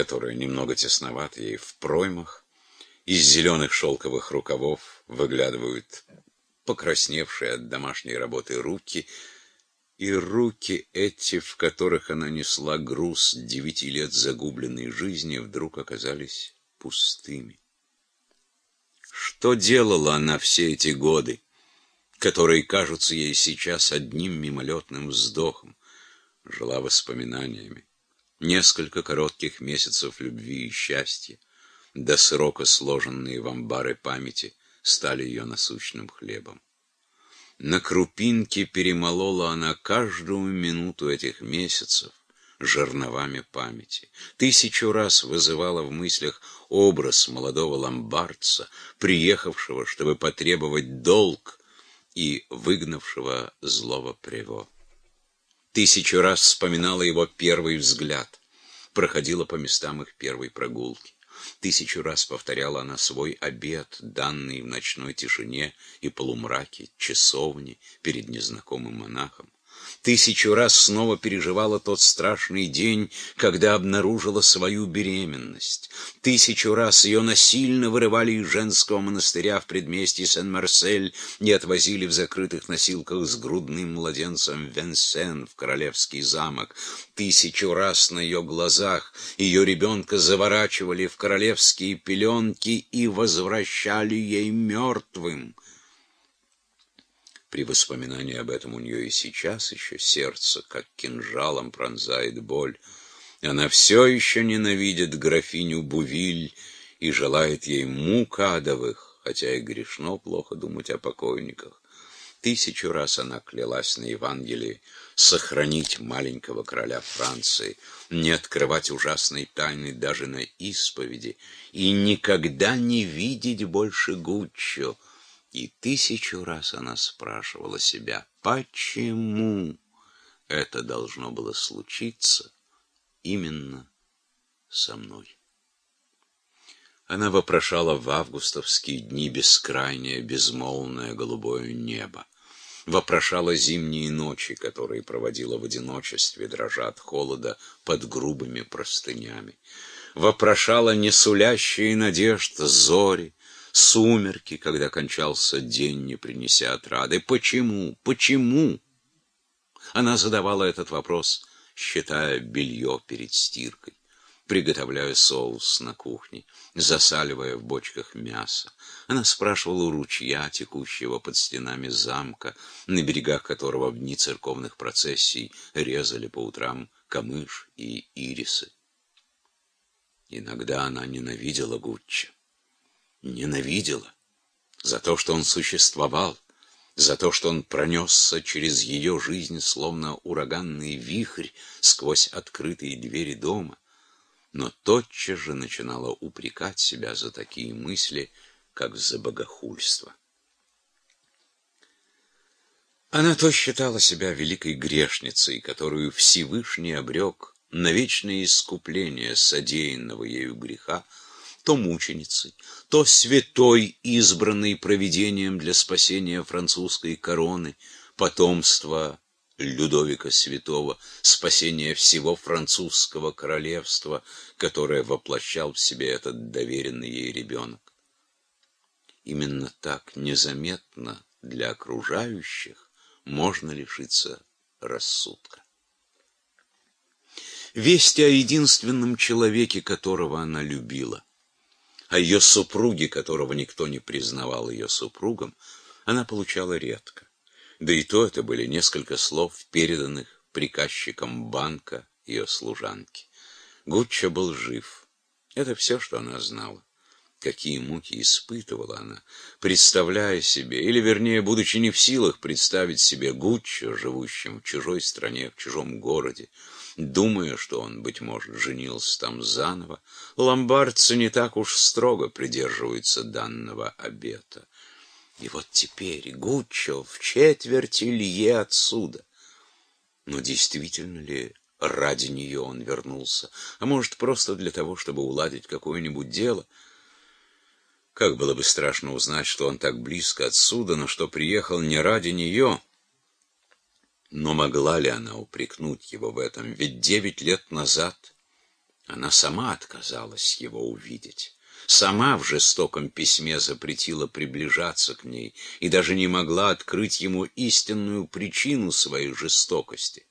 которая немного тесновата ей в проймах. Из зеленых шелковых рукавов выглядывают покрасневшие от домашней работы руки, и руки эти, в которых она несла груз девяти лет загубленной жизни, вдруг оказались пустыми. Что делала она все эти годы, которые кажутся ей сейчас одним мимолетным вздохом? Жила воспоминаниями. Несколько коротких месяцев любви и счастья, до срока сложенные в амбары памяти, стали ее насущным хлебом. На крупинке перемолола она каждую минуту этих месяцев жерновами памяти. Тысячу раз вызывала в мыслях образ молодого ломбардца, приехавшего, чтобы потребовать долг, и выгнавшего злого прево. Тысячу раз вспоминала его первый взгляд, проходила по местам их первой прогулки. Тысячу раз повторяла она свой обед, данный в ночной тишине и полумраке часовни перед незнакомым монахом. Тысячу раз снова переживала тот страшный день, когда обнаружила свою беременность. Тысячу раз ее насильно вырывали из женского монастыря в предместье Сен-Марсель и отвозили в закрытых носилках с грудным младенцем Венсен, в королевский замок. Тысячу раз на ее глазах ее ребенка заворачивали в королевские пеленки и возвращали ей мертвым. При воспоминании об этом у нее и сейчас еще сердце, как кинжалом, пронзает боль. Она все еще ненавидит графиню Бувиль и желает ей мук адовых, хотя и грешно плохо думать о покойниках. Тысячу раз она клялась на Евангелии сохранить маленького короля Франции, не открывать ужасной тайны даже на исповеди и никогда не видеть больше Гуччо, и тысячу раз она спрашивала себя, почему это должно было случиться именно со мной. Она вопрошала в августовские дни бескрайнее, безмолвное голубое небо. Вопрошала зимние ночи, которые проводила в одиночестве, дрожа от холода под грубыми простынями. Вопрошала несулящие надежд зори, сумерки, когда кончался день, не принеся отрады. Почему? Почему? Она задавала этот вопрос, считая белье перед стиркой, приготовляя соус на кухне, засаливая в бочках мясо. Она спрашивала у ручья, текущего под стенами замка, на берегах которого в дни церковных процессий резали по утрам камыш и ирисы. Иногда она ненавидела Гуччи ненавидела за то, что он существовал, за то, что он пронесся через ее жизнь, словно ураганный вихрь сквозь открытые двери дома, но тотчас же начинала упрекать себя за такие мысли, как за богохульство. Она то считала себя великой грешницей, которую Всевышний обрек на вечное искупление содеянного ею греха, то мученицей, то святой, избранной провидением для спасения французской короны, потомства Людовика Святого, спасения всего французского королевства, которое воплощал в себе этот доверенный ей ребенок. Именно так незаметно для окружающих можно лишиться рассудка. Вести о единственном человеке, которого она любила, о ее супруге, которого никто не признавал ее супругом, она получала редко. Да и то это были несколько слов, переданных приказчиком банка ее служанки. Гуччо был жив. Это все, что она знала. Какие муки испытывала она, представляя себе, или, вернее, будучи не в силах представить себе Гуччо, живущим в чужой стране, в чужом городе, думая, что он, быть может, женился там заново, ломбардцы не так уж строго придерживаются данного обета. И вот теперь Гуччо в четверти лье отсюда. Но действительно ли ради нее он вернулся? А может, просто для того, чтобы уладить какое-нибудь дело? Как было бы страшно узнать, что он так близко отсюда, но что приехал не ради нее. Но могла ли она упрекнуть его в этом? Ведь девять лет назад она сама отказалась его увидеть. Сама в жестоком письме запретила приближаться к ней и даже не могла открыть ему истинную причину своей жестокости.